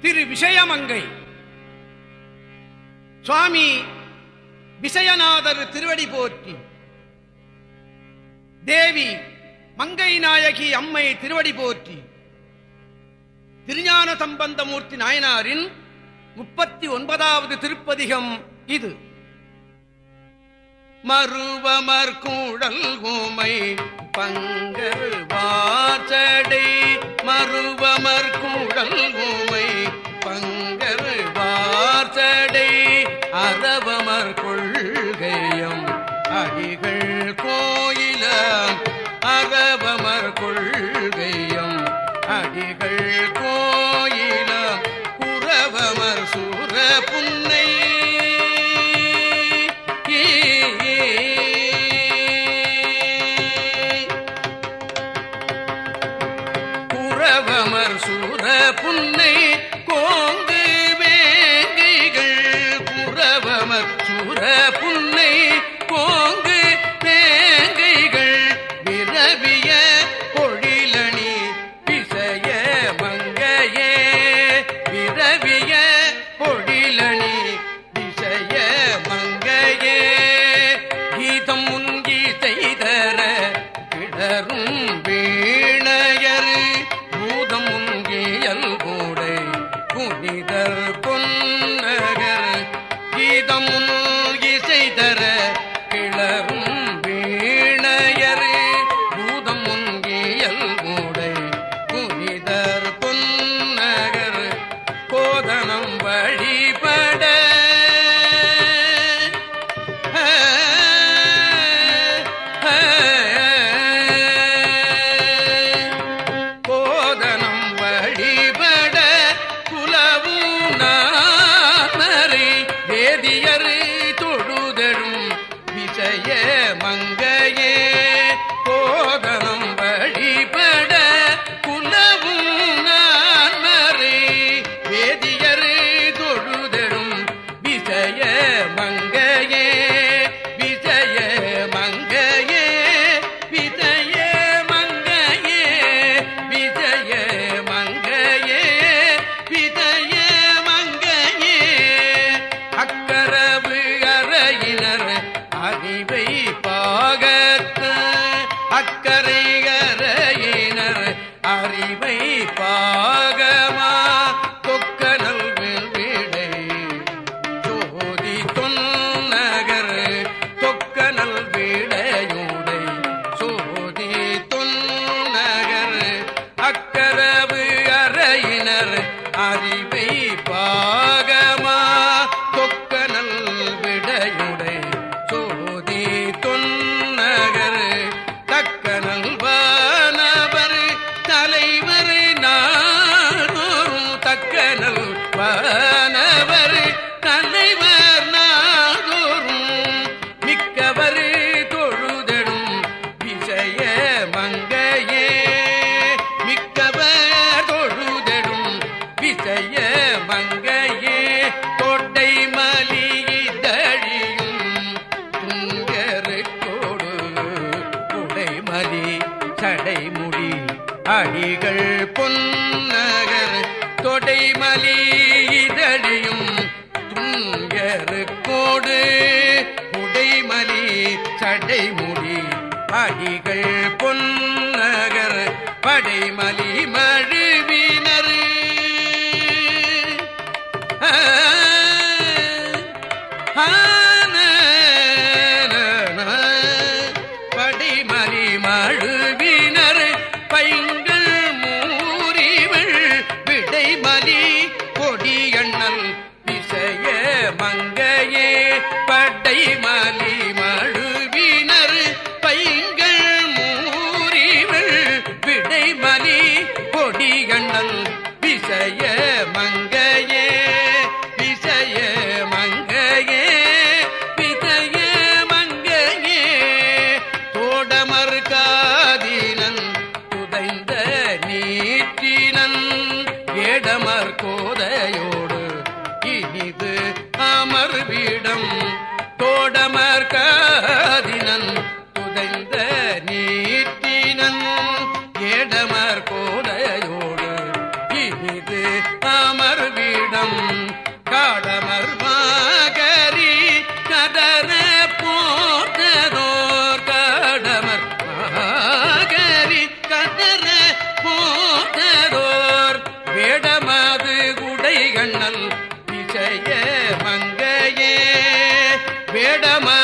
திரு விஷயமங்கை. சுவாமி விஷயநாதர் திருவடி போற்றி. தேவி மங்கை நாயகி அம்மை திருவடி போற்றி. திருஞான சம்பந்தமூர்த்தி நாயனாரின் முப்பத்தி ஒன்பதாவது திருப்பதிகம் இது. மருவமர்கூடல் ஊமை பங்கர் வாசடை. மறுவமர்கூடல் ஊமை அறவமர் கொள்கையம் அடிகள் கோயில அறவமர் கொள்கையம் அடிகள் கோ மங்கையே. பொன்னகர் தொடைமலிதழியும் துங்கரு கோடு. உடைமலி சடைமுடி அடிகள் பொன்னகர் படைமலி மழுவி கொடி கொடியண்ணல் விசய மங்கையே பட்டை மாலி வேடமா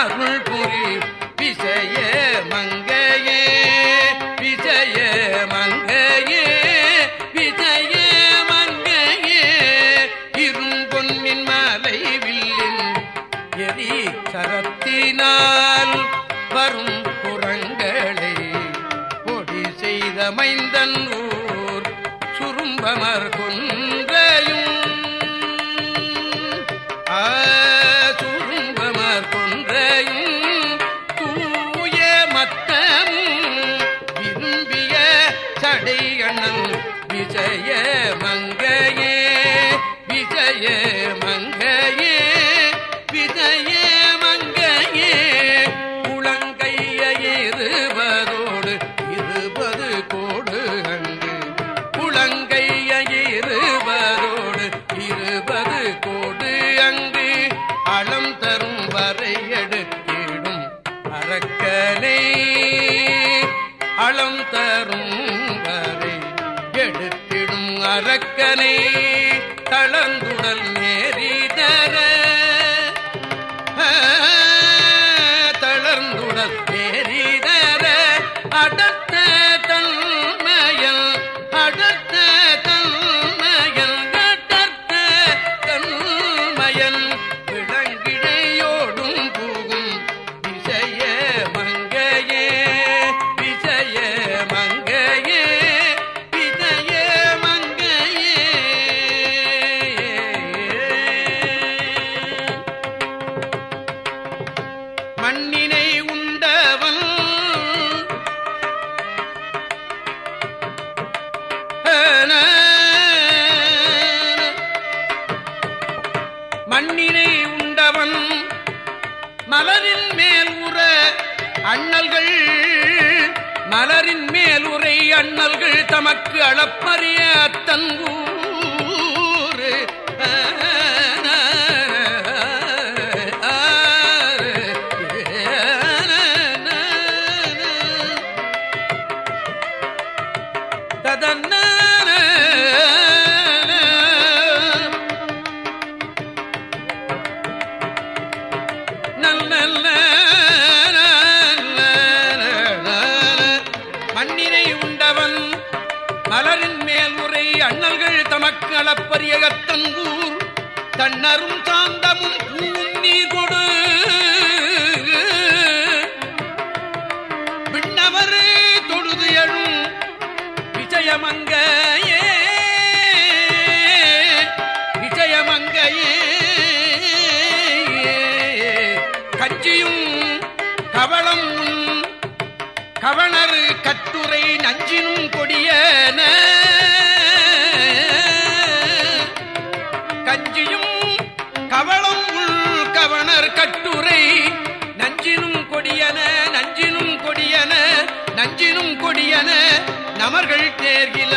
அருள் புரி விசைய மங்கையே விசைய மங்கையே விசைய மங்கையே. இரும் பொன்னின் மலை வில்லில் எரி சரத்தினால் வரும் குரங்களை பொடி செய்த மைந்தன் ஊர் சுரும்பமர் கொண்டு வளம் தரும் வரை எடுத்திடும் அரக்கனே. நமக்கு அளப்பரிய அத்தங்கூர் ததன்ன நல்ல அளப்பரிய கத்தங்கூர் தன்னரும் சாந்தமும் பூவும் நீர் கொடு. விண்ணவர் தொழுது எழும் விஜயமங்கையே. விஜயமங்கையே. கட்சியும் கவளம் கவளர் கட்டுரை. நஞ்சினும் கொடியன நஞ்சினும் கொடியன நஞ்சினும் கொடியன நமர்கள் தேர்கில.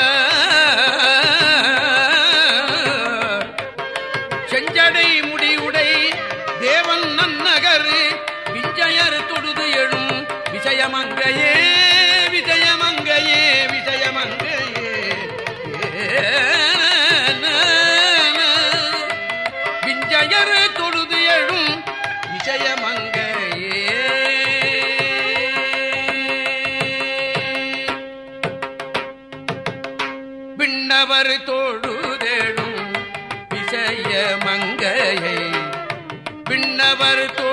நிச்சய மங்கையை. பின்னவர் தோ